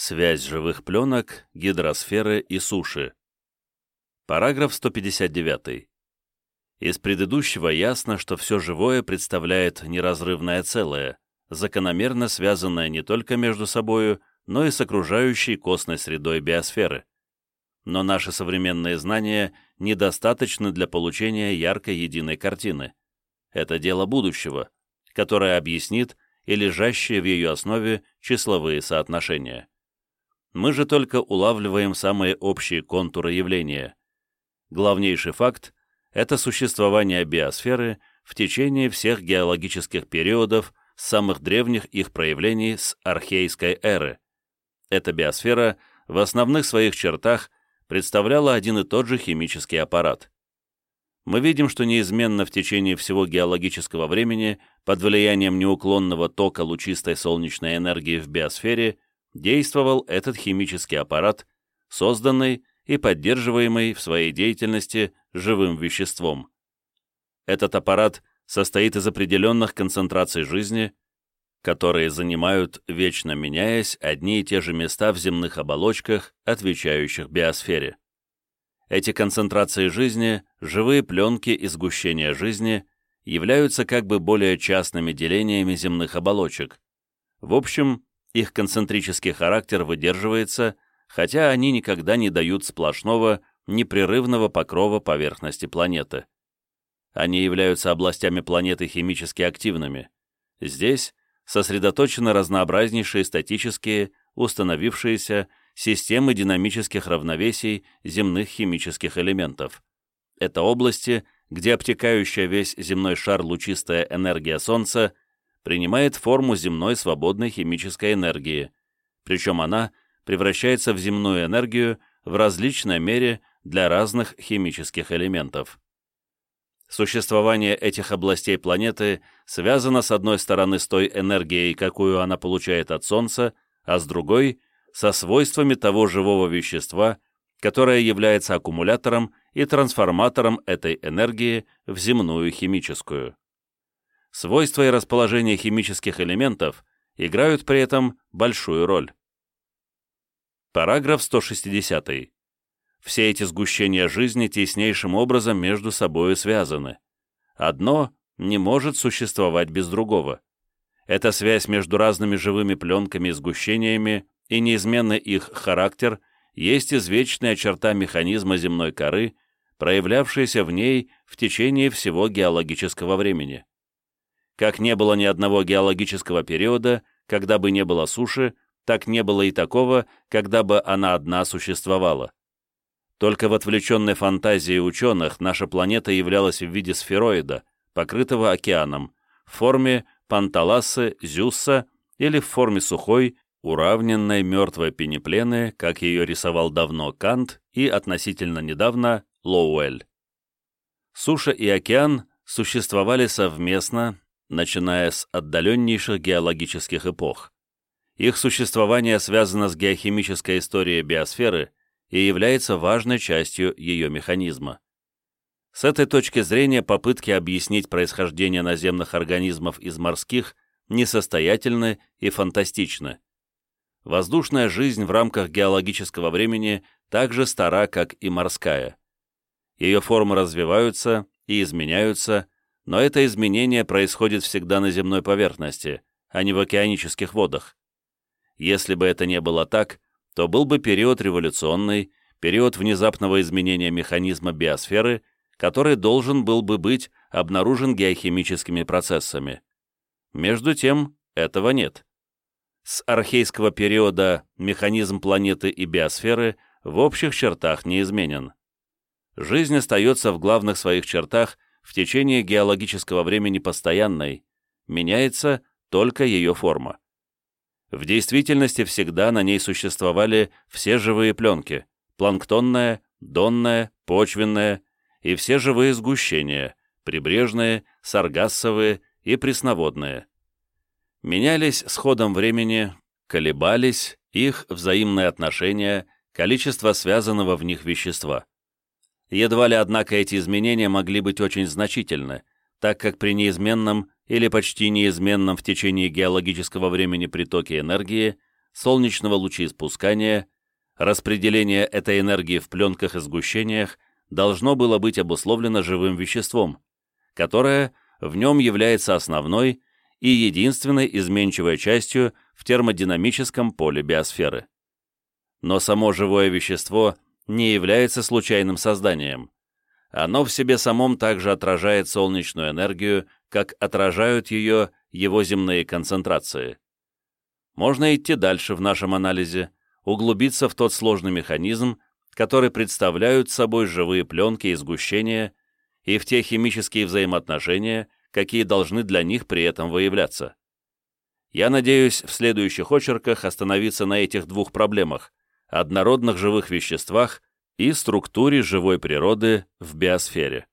Связь живых пленок, гидросферы и суши. Параграф 159. Из предыдущего ясно, что все живое представляет неразрывное целое, закономерно связанное не только между собою, но и с окружающей костной средой биосферы. Но наши современные знания недостаточны для получения яркой единой картины. Это дело будущего, которое объяснит и лежащие в ее основе числовые соотношения. Мы же только улавливаем самые общие контуры явления. Главнейший факт – это существование биосферы в течение всех геологических периодов с самых древних их проявлений с архейской эры. Эта биосфера в основных своих чертах представляла один и тот же химический аппарат. Мы видим, что неизменно в течение всего геологического времени под влиянием неуклонного тока лучистой солнечной энергии в биосфере действовал этот химический аппарат, созданный и поддерживаемый в своей деятельности живым веществом. Этот аппарат состоит из определенных концентраций жизни, которые занимают, вечно меняясь, одни и те же места в земных оболочках, отвечающих биосфере. Эти концентрации жизни, живые пленки и сгущения жизни, являются как бы более частными делениями земных оболочек. В общем, их концентрический характер выдерживается, хотя они никогда не дают сплошного, непрерывного покрова поверхности планеты. Они являются областями планеты химически активными. Здесь сосредоточены разнообразнейшие статические, установившиеся системы динамических равновесий земных химических элементов. Это области, где обтекающая весь земной шар лучистая энергия Солнца принимает форму земной свободной химической энергии, причем она превращается в земную энергию в различной мере для разных химических элементов. Существование этих областей планеты связано с одной стороны с той энергией, какую она получает от Солнца, а с другой – со свойствами того живого вещества, которое является аккумулятором и трансформатором этой энергии в земную химическую. Свойства и расположение химических элементов играют при этом большую роль. Параграф 160. Все эти сгущения жизни теснейшим образом между собой связаны. Одно не может существовать без другого. Эта связь между разными живыми пленками и сгущениями и неизменный их характер есть извечная черта механизма земной коры, проявлявшаяся в ней в течение всего геологического времени. Как не было ни одного геологического периода, когда бы не было суши, так не было и такого, когда бы она одна существовала. Только в отвлеченной фантазии ученых наша планета являлась в виде сфероида, покрытого океаном, в форме Панталасы, Зюсса или в форме сухой, уравненной мертвой пенеплены, как ее рисовал давно Кант и относительно недавно Лоуэль. Суша и океан существовали совместно, начиная с отдаленнейших геологических эпох. Их существование связано с геохимической историей биосферы и является важной частью ее механизма. С этой точки зрения попытки объяснить происхождение наземных организмов из морских несостоятельны и фантастичны. Воздушная жизнь в рамках геологического времени так же стара, как и морская. Ее формы развиваются и изменяются, но это изменение происходит всегда на земной поверхности, а не в океанических водах. Если бы это не было так, то был бы период революционный, период внезапного изменения механизма биосферы, который должен был бы быть обнаружен геохимическими процессами. Между тем, этого нет. С архейского периода механизм планеты и биосферы в общих чертах не изменен. Жизнь остается в главных своих чертах в течение геологического времени постоянной, меняется только ее форма. В действительности всегда на ней существовали все живые пленки – планктонная, донная, почвенная и все живые сгущения – прибрежные, саргассовые и пресноводные. Менялись с ходом времени, колебались их взаимные отношения, количество связанного в них вещества. Едва ли, однако, эти изменения могли быть очень значительны, так как при неизменном или почти неизменном в течение геологического времени притоке энергии солнечного лучеиспускания, распределение этой энергии в пленках и сгущениях должно было быть обусловлено живым веществом, которое в нем является основной и единственной изменчивой частью в термодинамическом поле биосферы. Но само живое вещество не является случайным созданием. Оно в себе самом также отражает солнечную энергию, как отражают ее его земные концентрации. Можно идти дальше в нашем анализе, углубиться в тот сложный механизм, который представляют собой живые пленки и сгущения, и в те химические взаимоотношения, какие должны для них при этом выявляться. Я надеюсь в следующих очерках остановиться на этих двух проблемах – однородных живых веществах и структуре живой природы в биосфере.